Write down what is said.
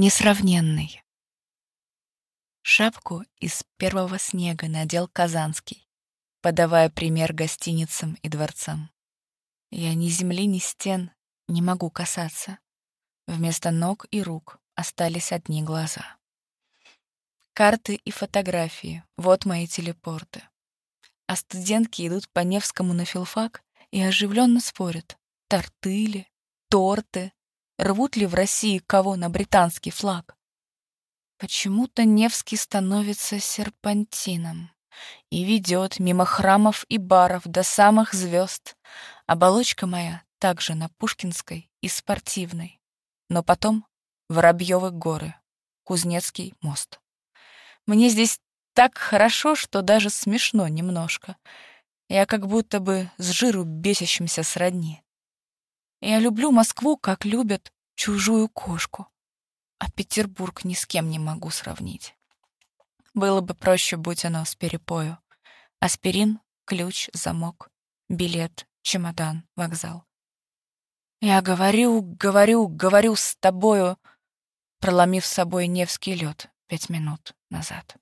Несравненный. Шапку из первого снега надел Казанский, подавая пример гостиницам и дворцам. Я ни земли, ни стен не могу касаться. Вместо ног и рук остались одни глаза. Карты и фотографии — вот мои телепорты. А студентки идут по Невскому на филфак и оживленно спорят. Торты ли? Торты? Рвут ли в России кого на британский флаг? Почему-то Невский становится серпантином и ведет мимо храмов и баров до самых звезд. Оболочка моя также на Пушкинской и спортивной. Но потом Воробьевы горы, Кузнецкий мост. Мне здесь так хорошо, что даже смешно немножко. Я как будто бы с жиру бесящимся сродни. Я люблю Москву, как любят чужую кошку. А Петербург ни с кем не могу сравнить. Было бы проще, будь оно с перепою. Аспирин, ключ, замок, билет, чемодан, вокзал. Я говорю, говорю, говорю с тобою, проломив с собой Невский лед пять минут назад.